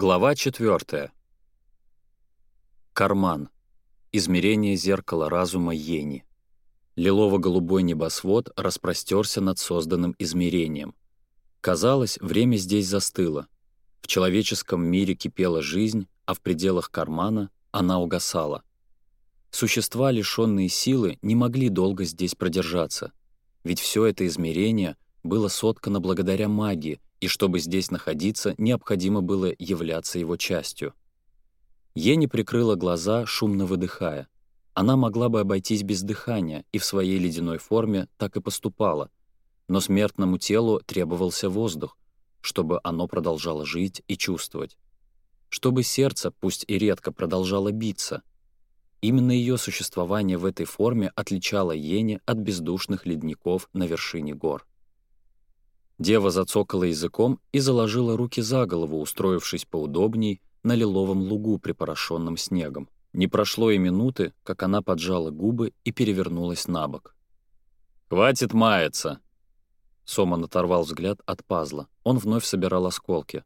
Глава 4. Карман. Измерение зеркала разума Йени. Лилово-голубой небосвод распростерся над созданным измерением. Казалось, время здесь застыло. В человеческом мире кипела жизнь, а в пределах кармана она угасала. Существа, лишенные силы, не могли долго здесь продержаться, ведь все это измерение было соткано благодаря магии — и чтобы здесь находиться, необходимо было являться его частью. Ени прикрыла глаза, шумно выдыхая. Она могла бы обойтись без дыхания и в своей ледяной форме так и поступала, но смертному телу требовался воздух, чтобы оно продолжало жить и чувствовать. Чтобы сердце, пусть и редко, продолжало биться. Именно ее существование в этой форме отличало Ени от бездушных ледников на вершине гор. Дева зацокала языком и заложила руки за голову, устроившись поудобней на лиловом лугу, припорошенном снегом. Не прошло и минуты, как она поджала губы и перевернулась на бок. «Хватит маяться!» Соман оторвал взгляд от пазла. Он вновь собирал осколки.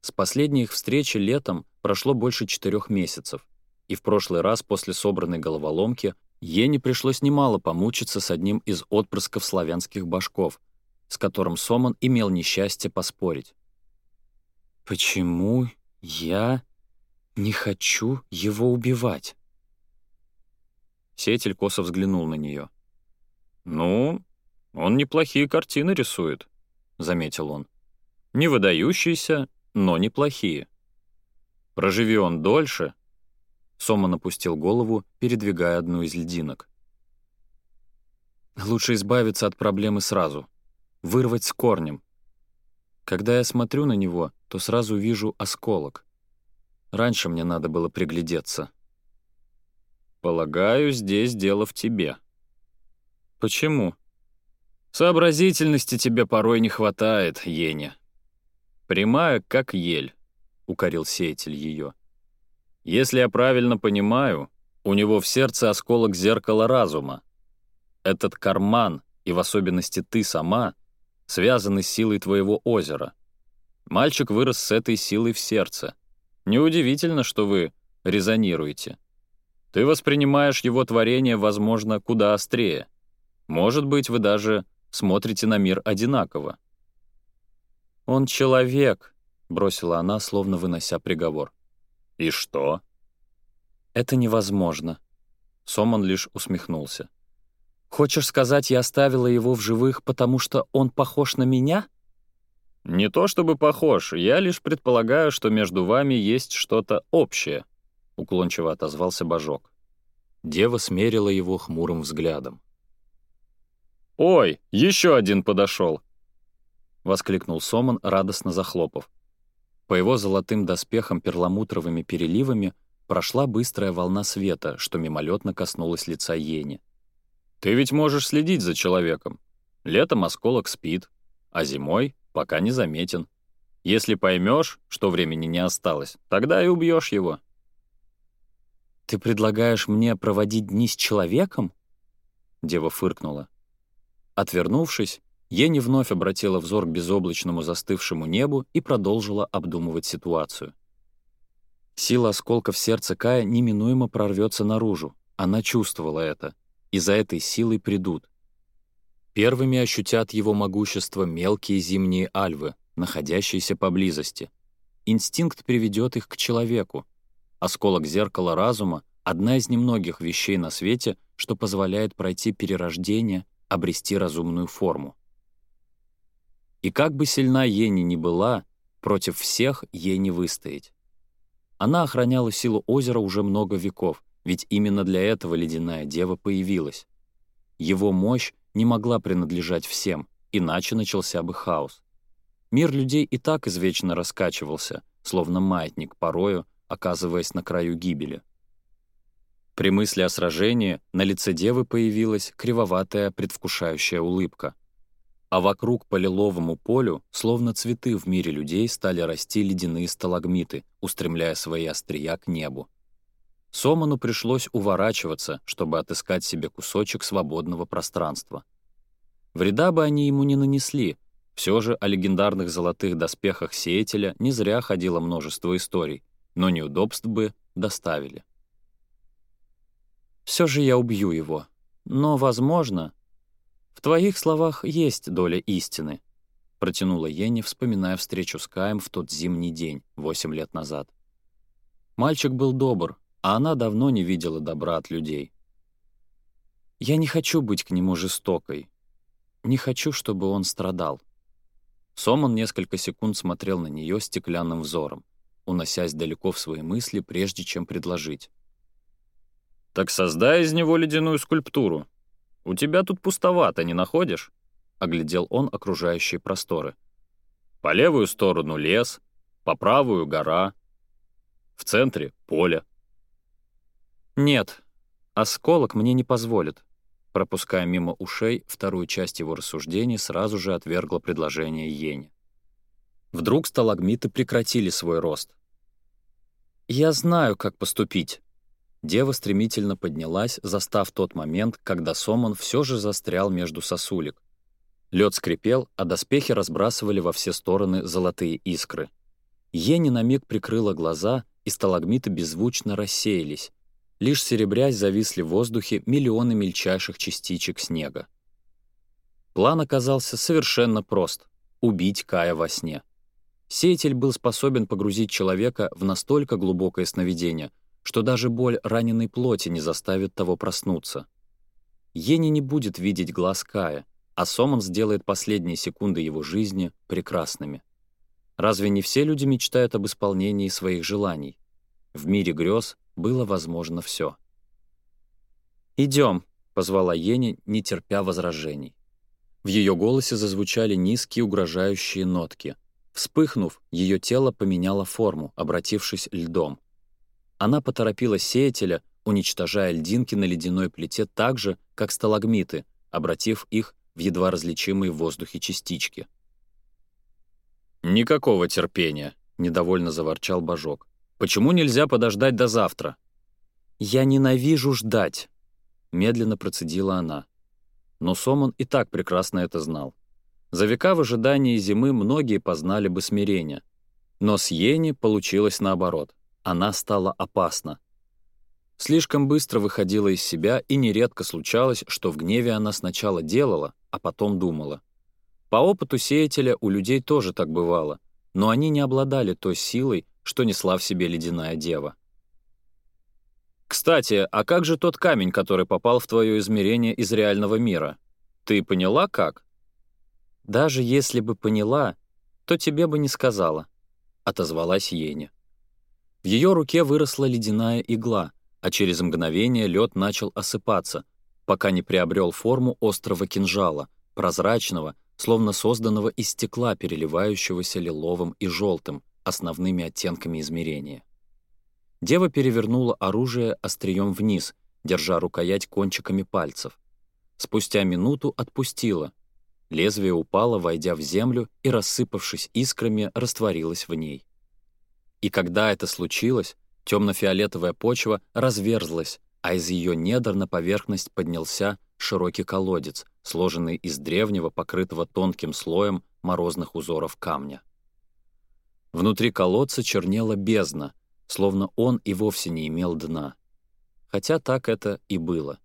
С последней их встречи летом прошло больше четырех месяцев, и в прошлый раз после собранной головоломки Ене пришлось немало помучиться с одним из отпрысков славянских башков, с которым Соман имел несчастье поспорить. «Почему я не хочу его убивать?» Сетель косо взглянул на нее. «Ну, он неплохие картины рисует», — заметил он. «Не выдающиеся, но неплохие. Проживи он дольше...» Соман опустил голову, передвигая одну из льдинок. «Лучше избавиться от проблемы сразу», вырвать с корнем. Когда я смотрю на него, то сразу вижу осколок. Раньше мне надо было приглядеться. Полагаю, здесь дело в тебе. Почему? Сообразительности тебе порой не хватает, Еня. Прямая, как ель, — укорил сеятель ее. Если я правильно понимаю, у него в сердце осколок зеркала разума. Этот карман, и в особенности ты сама, связаны с силой твоего озера. Мальчик вырос с этой силой в сердце. Неудивительно, что вы резонируете. Ты воспринимаешь его творение, возможно, куда острее. Может быть, вы даже смотрите на мир одинаково. «Он человек», — бросила она, словно вынося приговор. «И что?» «Это невозможно». Соман лишь усмехнулся. Хочешь сказать, я оставила его в живых, потому что он похож на меня? Не то чтобы похож, я лишь предполагаю, что между вами есть что-то общее, уклончиво отозвался Божок. Дева смерила его хмурым взглядом. «Ой, еще один подошел! воскликнул Соман, радостно захлопав. По его золотым доспехам перламутровыми переливами прошла быстрая волна света, что мимолетно коснулась лица Ени. Ты ведь можешь следить за человеком. Летом осколок спит, а зимой пока не заметен. Если поймешь, что времени не осталось, тогда и убьешь его. Ты предлагаешь мне проводить дни с человеком? Дева фыркнула. Отвернувшись, Ени вновь обратила взор к безоблачному застывшему небу и продолжила обдумывать ситуацию. Сила осколка в сердце Кая неминуемо прорвется наружу. Она чувствовала это — и за этой силой придут. Первыми ощутят его могущество мелкие зимние альвы, находящиеся поблизости. Инстинкт приведет их к человеку. Осколок зеркала разума — одна из немногих вещей на свете, что позволяет пройти перерождение, обрести разумную форму. И как бы сильна Ени ни была, против всех ей не выстоять. Она охраняла силу озера уже много веков, ведь именно для этого ледяная дева появилась. Его мощь не могла принадлежать всем, иначе начался бы хаос. Мир людей и так извечно раскачивался, словно маятник порою, оказываясь на краю гибели. При мысли о сражении на лице девы появилась кривоватая предвкушающая улыбка. А вокруг по лиловому полю, словно цветы в мире людей, стали расти ледяные сталагмиты, устремляя свои острия к небу. Соману пришлось уворачиваться, чтобы отыскать себе кусочек свободного пространства. Вреда бы они ему не нанесли, все же о легендарных золотых доспехах сеятеля не зря ходило множество историй, но неудобств бы доставили. Все же я убью его. Но, возможно, в твоих словах есть доля истины», — протянула Ени, вспоминая встречу с Каем в тот зимний день, восемь лет назад. Мальчик был добр, а она давно не видела добра от людей. Я не хочу быть к нему жестокой. Не хочу, чтобы он страдал. Сомон несколько секунд смотрел на нее стеклянным взором, уносясь далеко в свои мысли, прежде чем предложить. «Так создай из него ледяную скульптуру. У тебя тут пустовато, не находишь?» — оглядел он окружающие просторы. «По левую сторону лес, по правую — гора, в центре — поле. «Нет, осколок мне не позволит». Пропуская мимо ушей вторую часть его рассуждений, сразу же отвергла предложение Йене. Вдруг сталагмиты прекратили свой рост. «Я знаю, как поступить». Дева стремительно поднялась, застав тот момент, когда Сомон все же застрял между сосулек. Лед скрипел, а доспехи разбрасывали во все стороны золотые искры. Ени на миг прикрыла глаза, и сталагмиты беззвучно рассеялись, Лишь серебрясь зависли в воздухе миллионы мельчайших частичек снега. План оказался совершенно прост — убить Кая во сне. Сеятель был способен погрузить человека в настолько глубокое сновидение, что даже боль раненой плоти не заставит того проснуться. Ени не будет видеть глаз Кая, а Сомон сделает последние секунды его жизни прекрасными. Разве не все люди мечтают об исполнении своих желаний? В мире грез было возможно все. «Идем», — позвала Ени, не терпя возражений. В ее голосе зазвучали низкие угрожающие нотки. Вспыхнув, ее тело поменяло форму, обратившись льдом. Она поторопила сеятеля, уничтожая льдинки на ледяной плите так же, как сталагмиты, обратив их в едва различимые в воздухе частички. «Никакого терпения», — недовольно заворчал Божок. Почему нельзя подождать до завтра?» «Я ненавижу ждать», — медленно процедила она. Но Сомон и так прекрасно это знал. За века в ожидании зимы многие познали бы смирение. Но с Йенни получилось наоборот. Она стала опасна. Слишком быстро выходила из себя, и нередко случалось, что в гневе она сначала делала, а потом думала. По опыту сеятеля у людей тоже так бывало, но они не обладали той силой, что несла в себе ледяная дева. «Кстати, а как же тот камень, который попал в твое измерение из реального мира? Ты поняла, как?» «Даже если бы поняла, то тебе бы не сказала», — отозвалась Еня. В ее руке выросла ледяная игла, а через мгновение лед начал осыпаться, пока не приобрел форму острого кинжала, прозрачного, словно созданного из стекла, переливающегося лиловым и желтым, основными оттенками измерения. Дева перевернула оружие острием вниз, держа рукоять кончиками пальцев. Спустя минуту отпустила. Лезвие упало, войдя в землю, и, рассыпавшись искрами, растворилось в ней. И когда это случилось, темно-фиолетовая почва разверзлась, а из ее недр на поверхность поднялся широкий колодец, сложенный из древнего, покрытого тонким слоем морозных узоров камня. Внутри колодца чернела бездна, словно он и вовсе не имел дна. Хотя так это и было.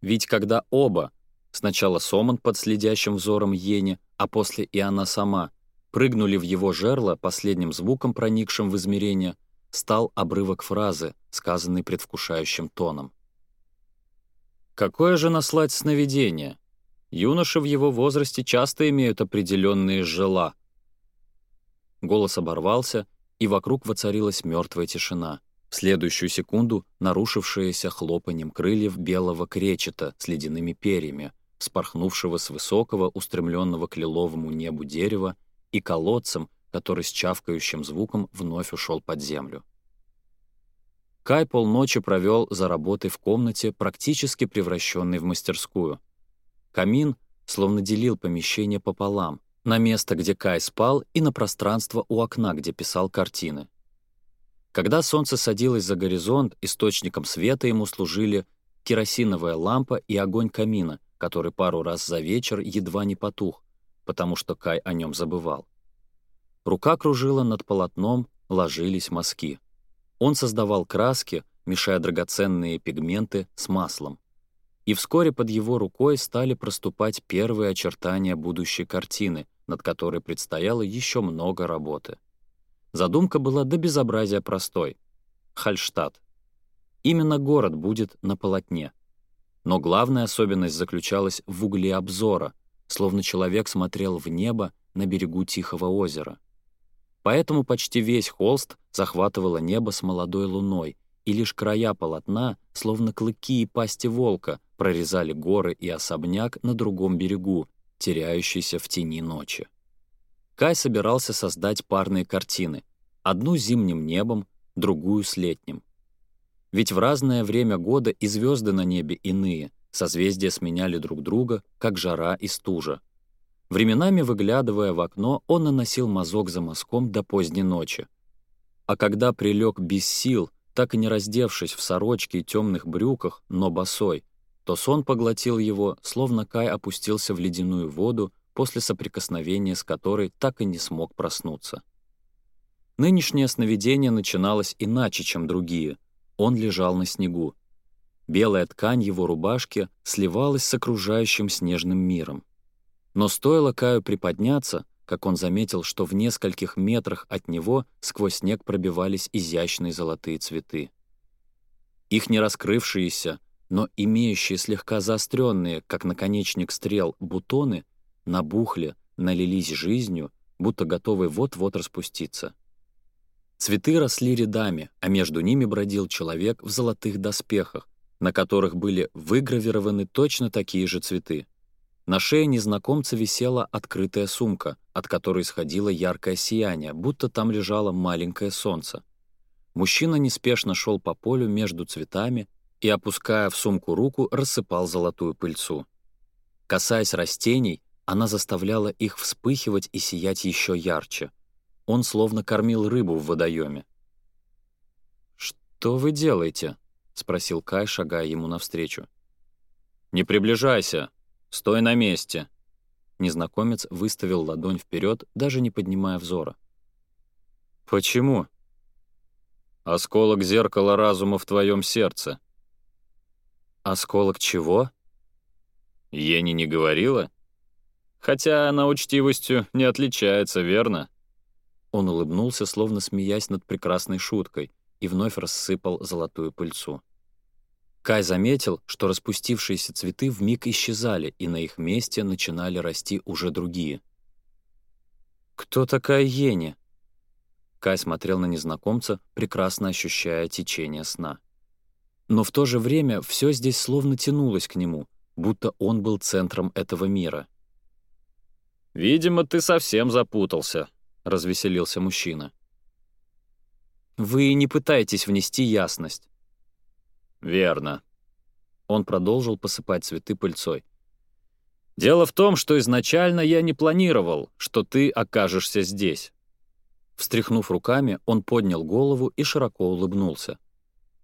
Ведь когда оба, сначала Соман под следящим взором Йене, а после и она сама, прыгнули в его жерло, последним звуком, проникшим в измерение, стал обрывок фразы, сказанный предвкушающим тоном. «Какое же наслать сновидение? Юноши в его возрасте часто имеют определенные жела, Голос оборвался, и вокруг воцарилась мертвая тишина, в следующую секунду нарушившаяся хлопанием крыльев белого кречета с ледяными перьями, спорхнувшего с высокого, устремленного к лиловому небу дерева и колодцем, который с чавкающим звуком вновь ушел под землю. Кай полночи провел за работой в комнате, практически превращенной в мастерскую. Камин словно делил помещение пополам, на место, где Кай спал, и на пространство у окна, где писал картины. Когда солнце садилось за горизонт, источником света ему служили керосиновая лампа и огонь камина, который пару раз за вечер едва не потух, потому что Кай о нем забывал. Рука кружила над полотном, ложились мазки. Он создавал краски, мешая драгоценные пигменты с маслом и вскоре под его рукой стали проступать первые очертания будущей картины, над которой предстояло еще много работы. Задумка была до безобразия простой. Хальштадт. Именно город будет на полотне. Но главная особенность заключалась в угле обзора, словно человек смотрел в небо на берегу Тихого озера. Поэтому почти весь холст захватывало небо с молодой луной, и лишь края полотна, словно клыки и пасти волка, прорезали горы и особняк на другом берегу, теряющийся в тени ночи. Кай собирался создать парные картины, одну зимним небом, другую с летним. Ведь в разное время года и звезды на небе иные, созвездия сменяли друг друга, как жара и стужа. Временами, выглядывая в окно, он наносил мазок за мазком до поздней ночи. А когда прилег без сил, так и не раздевшись в сорочке и темных брюках, но босой, то сон поглотил его, словно Кай опустился в ледяную воду, после соприкосновения с которой так и не смог проснуться. Нынешнее сновидение начиналось иначе, чем другие. Он лежал на снегу. Белая ткань его рубашки сливалась с окружающим снежным миром. Но стоило Каю приподняться, как он заметил, что в нескольких метрах от него сквозь снег пробивались изящные золотые цветы. Их не раскрывшиеся, но имеющие слегка заостренные, как наконечник стрел, бутоны набухли, налились жизнью, будто готовы вот-вот распуститься. Цветы росли рядами, а между ними бродил человек в золотых доспехах, на которых были выгравированы точно такие же цветы. На шее незнакомца висела открытая сумка, от которой исходило яркое сияние, будто там лежало маленькое солнце. Мужчина неспешно шел по полю между цветами, и, опуская в сумку руку, рассыпал золотую пыльцу. Касаясь растений, она заставляла их вспыхивать и сиять еще ярче. Он словно кормил рыбу в водоеме. «Что вы делаете?» — спросил Кай, шагая ему навстречу. «Не приближайся! Стой на месте!» Незнакомец выставил ладонь вперед, даже не поднимая взора. «Почему?» «Осколок зеркала разума в твоем сердце», «Осколок чего?» Ени не говорила? Хотя она учтивостью не отличается, верно? Он улыбнулся, словно смеясь над прекрасной шуткой, и вновь рассыпал золотую пыльцу. Кай заметил, что распустившиеся цветы вмиг исчезали, и на их месте начинали расти уже другие. «Кто такая Ени?» Кай смотрел на незнакомца, прекрасно ощущая течение сна. Но в то же время все здесь словно тянулось к нему, будто он был центром этого мира. «Видимо, ты совсем запутался», — развеселился мужчина. «Вы не пытаетесь внести ясность». «Верно». Он продолжил посыпать цветы пыльцой. «Дело в том, что изначально я не планировал, что ты окажешься здесь». Встряхнув руками, он поднял голову и широко улыбнулся.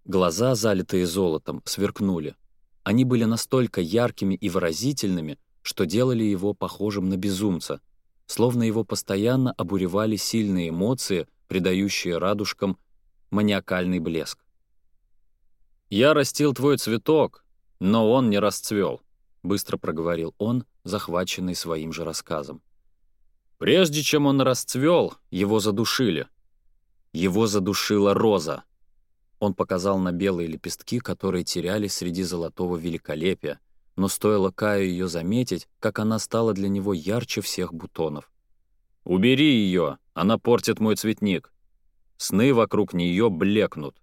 Глаза, залитые золотом, сверкнули. Они были настолько яркими и выразительными, что делали его похожим на безумца, словно его постоянно обуревали сильные эмоции, придающие радужкам маниакальный блеск. «Я растил твой цветок, но он не расцвел», — быстро проговорил он, захваченный своим же рассказом. «Прежде чем он расцвел, его задушили. Его задушила роза». Он показал на белые лепестки, которые терялись среди золотого великолепия, но стоило Каю ее заметить, как она стала для него ярче всех бутонов. «Убери ее, она портит мой цветник. Сны вокруг нее блекнут».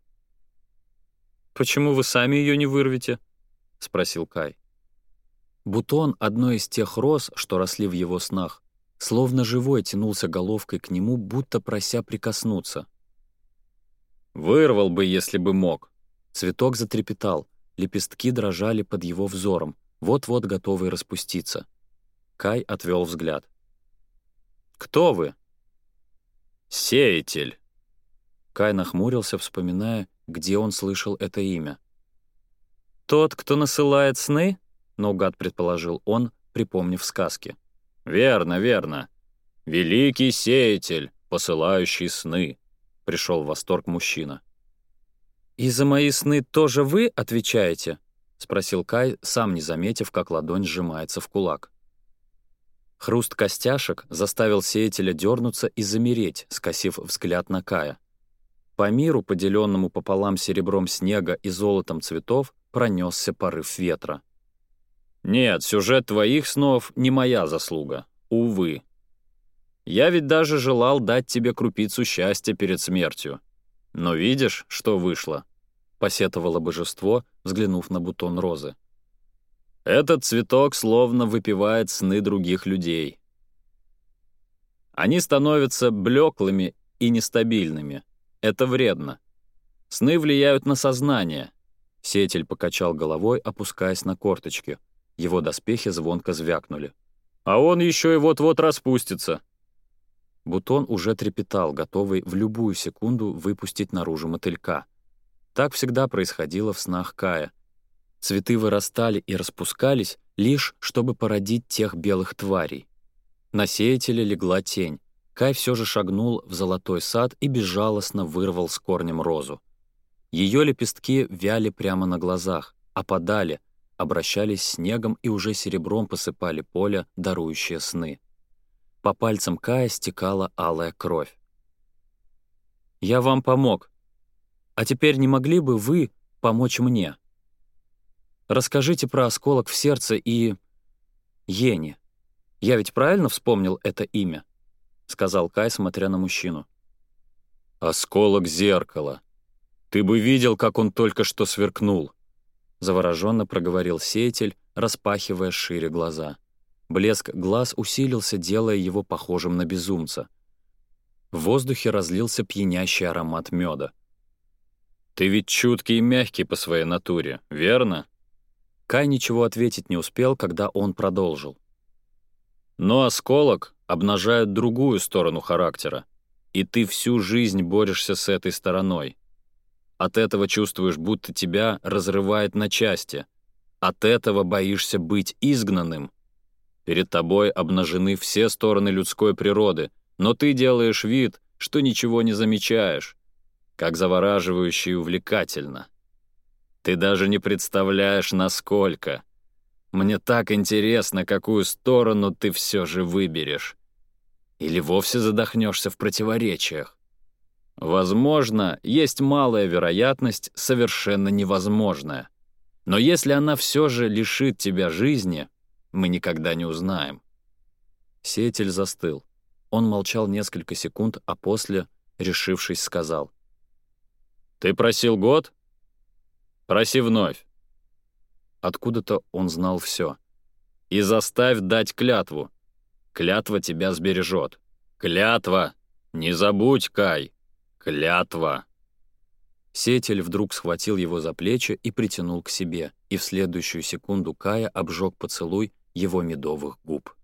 «Почему вы сами ее не вырвете?» — спросил Кай. Бутон одной из тех роз, что росли в его снах, словно живой тянулся головкой к нему, будто прося прикоснуться. Вырвал бы, если бы мог. Цветок затрепетал, лепестки дрожали под его взором, вот-вот готовый распуститься. Кай отвел взгляд. «Кто вы?» «Сеятель». Кай нахмурился, вспоминая, где он слышал это имя. «Тот, кто насылает сны?» — наугад предположил он, припомнив сказки. «Верно, верно. Великий сеятель, посылающий сны. — пришел в восторг мужчина. «И за мои сны тоже вы отвечаете?» — спросил Кай, сам не заметив, как ладонь сжимается в кулак. Хруст костяшек заставил сеятеля дернуться и замереть, скосив взгляд на Кая. По миру, поделенному пополам серебром снега и золотом цветов, пронесся порыв ветра. «Нет, сюжет твоих снов не моя заслуга. Увы», я ведь даже желал дать тебе крупицу счастья перед смертью. Но видишь, что вышло?» — посетовало божество, взглянув на бутон розы. «Этот цветок словно выпивает сны других людей. Они становятся блеклыми и нестабильными. Это вредно. Сны влияют на сознание». Сетель покачал головой, опускаясь на корточки. Его доспехи звонко звякнули. «А он еще и вот-вот распустится», Бутон уже трепетал, готовый в любую секунду выпустить наружу мотылька. Так всегда происходило в снах Кая. Цветы вырастали и распускались, лишь чтобы породить тех белых тварей. На сеятеля легла тень. Кай все же шагнул в золотой сад и безжалостно вырвал с корнем розу. Ее лепестки вяли прямо на глазах, опадали, обращались снегом и уже серебром посыпали поле, дарующее сны. По пальцам Кая стекала алая кровь. «Я вам помог. А теперь не могли бы вы помочь мне? Расскажите про осколок в сердце и... Ени. Я ведь правильно вспомнил это имя?» — сказал Кай, смотря на мужчину. «Осколок зеркала. Ты бы видел, как он только что сверкнул!» — завороженно проговорил сеятель, распахивая шире глаза. Блеск глаз усилился, делая его похожим на безумца. В воздухе разлился пьянящий аромат меда. «Ты ведь чуткий и мягкий по своей натуре, верно?» Кай ничего ответить не успел, когда он продолжил. «Но осколок обнажает другую сторону характера, и ты всю жизнь борешься с этой стороной. От этого чувствуешь, будто тебя разрывает на части. От этого боишься быть изгнанным, Перед тобой обнажены все стороны людской природы, но ты делаешь вид, что ничего не замечаешь. Как завораживающе и увлекательно. Ты даже не представляешь, насколько. Мне так интересно, какую сторону ты все же выберешь. Или вовсе задохнешься в противоречиях. Возможно, есть малая вероятность, совершенно невозможная. Но если она все же лишит тебя жизни, мы никогда не узнаем. Сеятель застыл. Он молчал несколько секунд, а после, решившись, сказал. «Ты просил год? Проси вновь». Откуда-то он знал все. «И заставь дать клятву. Клятва тебя сбережет. Клятва! Не забудь, Кай! Клятва!» Сетель вдруг схватил его за плечи и притянул к себе, и в следующую секунду Кая обжег поцелуй, его медовых губ.